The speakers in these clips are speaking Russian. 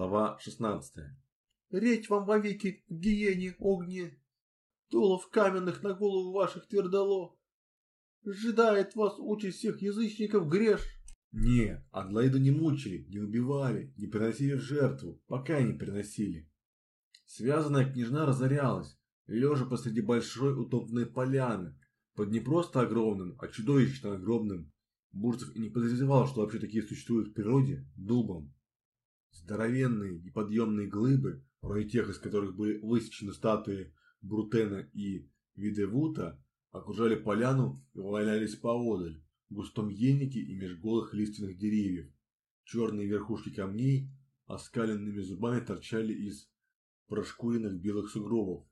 Глава 16. Реть вам вовеки в гиене огне, Тулов каменных на голову ваших твердоло. Сжидает вас участь всех язычников греш. Нет, Адлайду не мучили, не убивали, не приносили в жертву, пока не приносили. Связанная княжна разорялась, лежа посреди большой утопленной поляны, под не просто огромным, а чудовищно огромным. Бурцев и не подозревал, что вообще такие существуют в природе, дубом. Здоровенные неподъемные глыбы, вроде тех, из которых были высечены статуи Брутена и Видевута, окружали поляну и валялись поодаль, в густом ельнике и меж голых лиственных деревьев. Черные верхушки камней оскаленными зубами торчали из прошкуренных белых сугробов.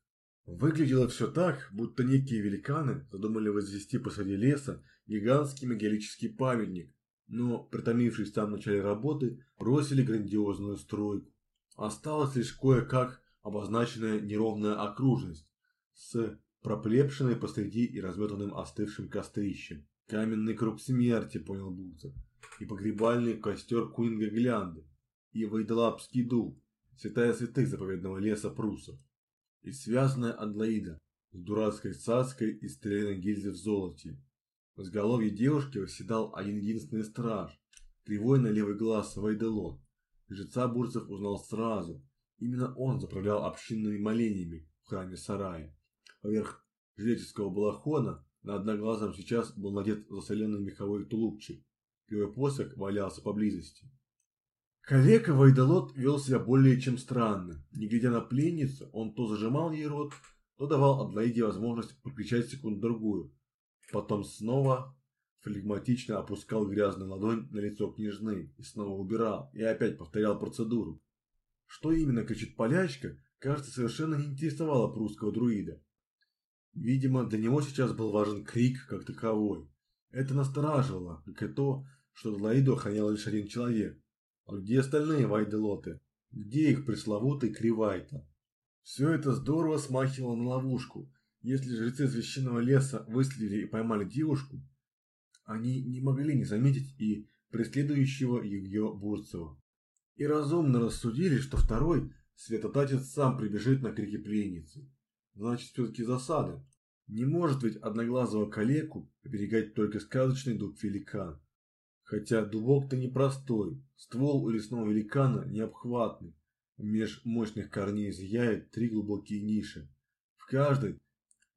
Выглядело все так, будто некие великаны задумали возвести посреди леса гигантский мегалический памятник, но, притомившись там в начале работы, бросили грандиозную стройку. Осталась лишь кое-как обозначенная неровная окружность с проплепшиной посреди и разметанным остывшим кострищем. Каменный круг смерти, понял Булцев, и погребальный костер Куинга Глянды, и Вайдалапский дуб, святая святых заповедного леса прусов, и связанная Адлоида с дурацкой цацкой из стрелянной гильзы в золоте, в изголовье девушки восседал один единственный страж, кривой на левый глаз Вайделот. Жреца Бурцев узнал сразу. Именно он заправлял общинными молениями в храме сарая. Поверх жреческого балахона на одноглазом сейчас был надет засоленный меховой тулупчик. Кривой посох валялся поблизости. Калека Вайдалот вел себя более чем странно. Не глядя на пленницу, он то зажимал ей рот, то давал Адлоиде возможность покричать секунду-другую, Потом снова флегматично опускал грязную ладонь на лицо княжны и снова убирал, и опять повторял процедуру. Что именно кричит полячка, кажется, совершенно не интересовало прусского друида. Видимо, для него сейчас был важен крик как таковой. Это настораживало, как и то, что Длаиду охранял лишь один человек. А где остальные вайделоты? Где их пресловутый Кривайта? Все это здорово смахивало на ловушку, если жрецы священного леса выследили и поймали девушку, они не могли не заметить и преследующего ее Бурцева. И разумно рассудили, что второй святотатец сам прибежит на крики пленницы. Значит, все-таки засада. Не может ведь одноглазого калеку оберегать только сказочный дуб великан. Хотя дубок-то непростой, ствол у лесного великана необхватный. Меж мощных корней зияет три глубокие ниши. В каждой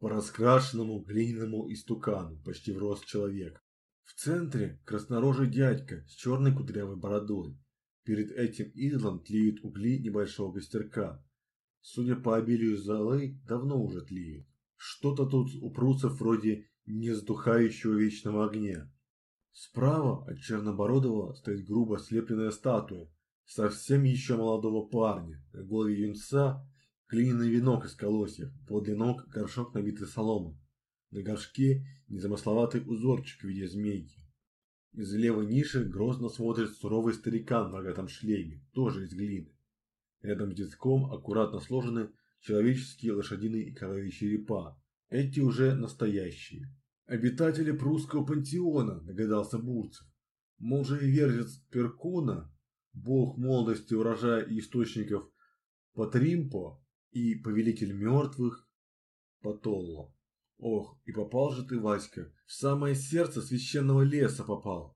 по раскрашенному глиняному истукану, почти в рост человек. В центре краснорожий дядька с черной кудрявой бородой. Перед этим идолом тлеют угли небольшого костерка. Судя по обилию золы, давно уже тлеют. Что-то тут у прусов вроде несдухающего вечного огня. Справа от Чернобородова стоит грубо слепленная статуя совсем еще молодого парня. На голове юнца Глиняный венок из колосьев, подле ног горшок набитый соломой. На горшке незамысловатый узорчик в виде змейки. Из левой ниши грозно смотрит суровый старикан в рогатом шлеме, тоже из глины. Рядом с детком аккуратно сложены человеческие лошадиные и коровьи черепа. Эти уже настоящие. Обитатели прусского пантеона, догадался Бурцев. Может и верзец Перкуна, бог молодости, урожая и источников Патримпо, и повелитель мертвых Патолло. Ох, и попал же ты, Васька, в самое сердце священного леса попал.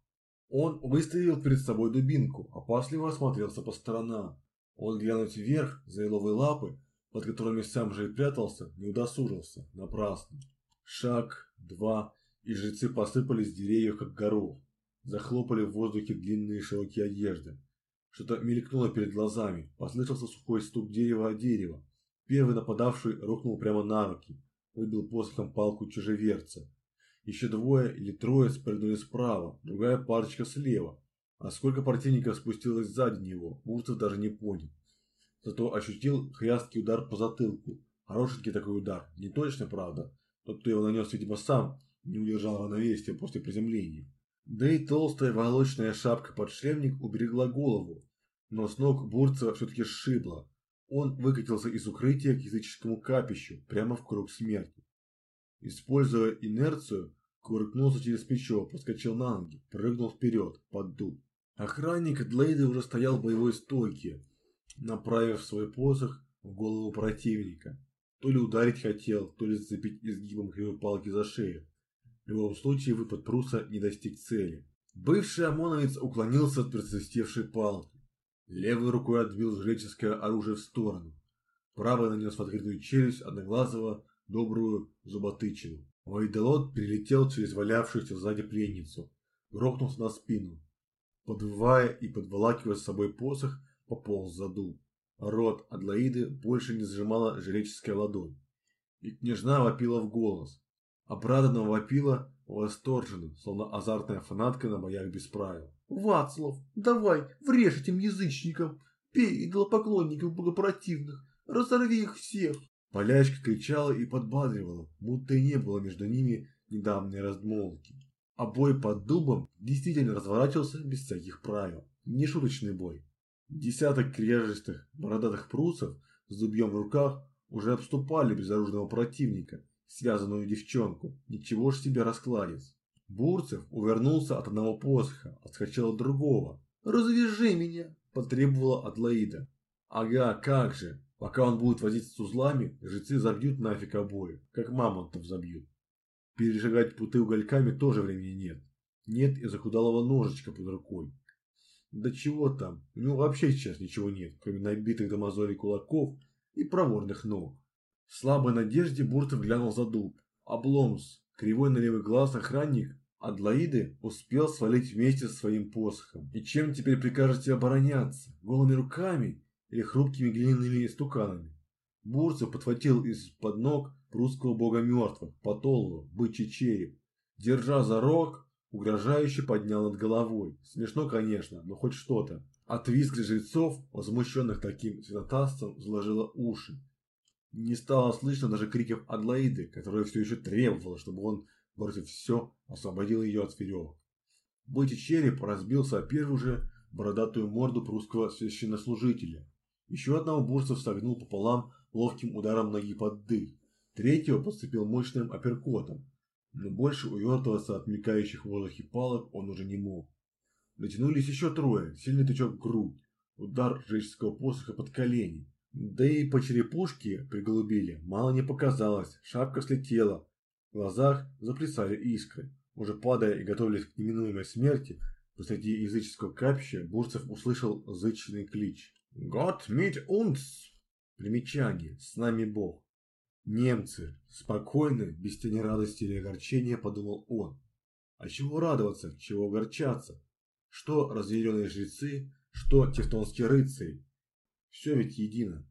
Он выставил перед собой дубинку, опасливо осмотрелся по сторонам. Он глянуть вверх за еловые лапы, под которыми сам же и прятался, не удосужился, напрасно. Шаг, два, и жрецы посыпались с деревьев, как горох. Захлопали в воздухе длинные широкие одежды. Что-то мелькнуло перед глазами, послышался сухой стук дерева о дерево. Первый нападавший рухнул прямо на руки, выбил посохом палку чужеверца. Еще двое или трое спрыгнули справа, другая парочка слева. А сколько противников спустилось сзади него, Бурцев даже не понял. Зато ощутил хрясткий удар по затылку. Хорошенький такой удар, не точно, правда. Тот, кто его нанес, видимо, сам не удержал равновесия после приземления. Да и толстая волочная шапка под шлемник уберегла голову, но с ног Бурцева все-таки сшибла. Он выкатился из укрытия к языческому капищу, прямо в круг смерти. Используя инерцию, кувыркнулся через плечо, подскочил на ноги, прыгнул вперед, под дуб. Охранник Длейда уже стоял в боевой стойке. направив свой посох в голову противника. То ли ударить хотел, то ли зацепить изгибом кривой палки за шею. В любом случае выпад Пруса не достиг цели. Бывший ОМОНовец уклонился от просвистевшей палки. Левой рукой отбил жреческое оружие в сторону. Правой нанес в открытую челюсть одноглазого добрую зуботычину. Вайдалот перелетел через валявшуюся сзади пленницу, грохнулся на спину. Подвывая и подволакивая с собой посох, пополз за дуб. Рот Адлоиды больше не сжимала жреческая ладонь. И княжна вопила в голос. Обрадованно вопила восторженно, словно азартная фанатка на боях без правил. Вацлав, давай, врежь этим язычникам, пей идолопоклонников богопротивных, разорви их всех. Полячка кричала и подбадривала, будто и не было между ними недавней размолвки. А бой под дубом действительно разворачивался без всяких правил. Не шуточный бой. Десяток кряжестых бородатых прусов с зубьем в руках уже обступали безоружного противника, связанную девчонку. Ничего ж себе раскладец. Бурцев увернулся от одного посоха, отскочил от другого. «Развяжи меня!» – потребовала Адлоида. «Ага, как же! Пока он будет возиться с узлами, жрецы забьют нафиг обоих, как мамонтов забьют. Перешагать путы угольками тоже времени нет. Нет и захудалого ножичка под рукой. Да чего там, у него вообще сейчас ничего нет, кроме набитых до мозолей кулаков и проворных ног. В слабой надежде Буртов глянул за дуб. Обломс, кривой на левый глаз охранник Адлоиды успел свалить вместе со своим посохом. И чем теперь прикажете обороняться? Голыми руками или хрупкими глиняными стуканами? Бурцев подхватил из-под ног прусского бога мертвых, Потолова, бычий череп. Держа за рог, угрожающе поднял над головой. Смешно, конечно, но хоть что-то. От визга жрецов, возмущенных таким святотатством, заложило уши. Не стало слышно даже криков Адлоиды, которая все еще требовала, чтобы он, бросив все, освободил ее от веревок. Бычий череп разбился о первую же бородатую морду прусского священнослужителя. Еще одного бурцев согнул пополам ловким ударом ноги под дых. Третьего подцепил мощным апперкотом но больше увертываться от мелькающих в воздухе палок он уже не мог. Дотянулись еще трое, сильный тычок в грудь, удар жреческого посоха под колени. Да и по черепушке приголубили, мало не показалось, шапка слетела, в глазах заплясали искры. Уже падая и готовясь к неминуемой смерти, посреди языческого капища Бурцев услышал зычный клич. «Гott mit uns!» Примечание «С нами Бог». Немцы, спокойны, без тени радости или огорчения, подумал он. А чего радоваться, чего огорчаться? Что разъяренные жрецы, что тевтонские рыцари? Все ведь едино.